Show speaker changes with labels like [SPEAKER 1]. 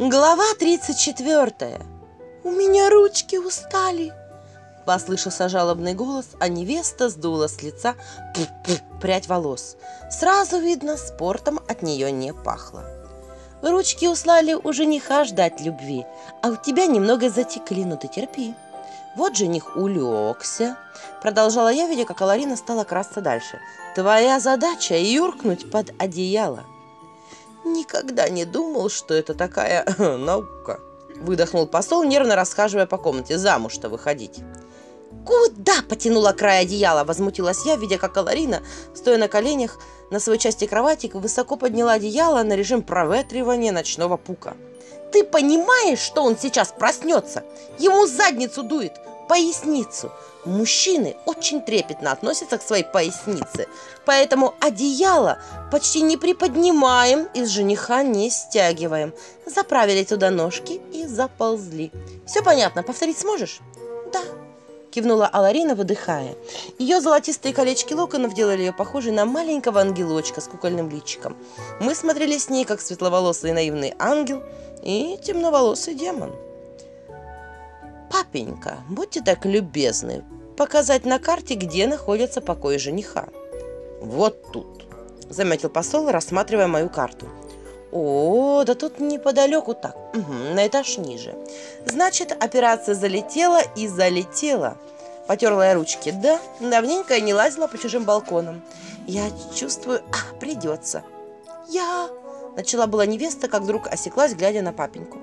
[SPEAKER 1] Глава 34. «У меня ручки устали!» Послышался жалобный голос, а невеста сдула с лица прядь волос. Сразу видно, спортом от нее не пахло. Ручки услали у жениха ждать любви, а у тебя немного затекли, но ты терпи. Вот жених улегся. Продолжала я, видя, как Аларина стала красться дальше. Твоя задача – юркнуть под одеяло. Никогда не думал, что это такая наука. Выдохнул посол, нервно расхаживая по комнате. Замуж-то выходить. «Куда?» – потянула край одеяла, возмутилась я, видя, как Аларина, стоя на коленях на своей части кровати, высоко подняла одеяло на режим проветривания ночного пука. «Ты понимаешь, что он сейчас проснется? Ему задницу дует, поясницу. Мужчины очень трепетно относятся к своей пояснице, поэтому одеяло почти не приподнимаем и с жениха не стягиваем. Заправили туда ножки и заползли. Все понятно, повторить сможешь? Да, кивнула Аларина, выдыхая. Ее золотистые колечки локонов делали ее похожей на маленького ангелочка с кукольным личиком. Мы смотрели с ней, как светловолосый наивный ангел и темноволосый демон. «Папенька, будьте так любезны, показать на карте, где находится покой жениха». «Вот тут», — заметил посол, рассматривая мою карту. «О, да тут неподалеку так, угу, на этаж ниже. Значит, операция залетела и залетела». Потерла я ручки. Да, давненько я не лазила по чужим балконам. Я чувствую, а, придется. Я... Начала была невеста, как вдруг осеклась, глядя на папеньку.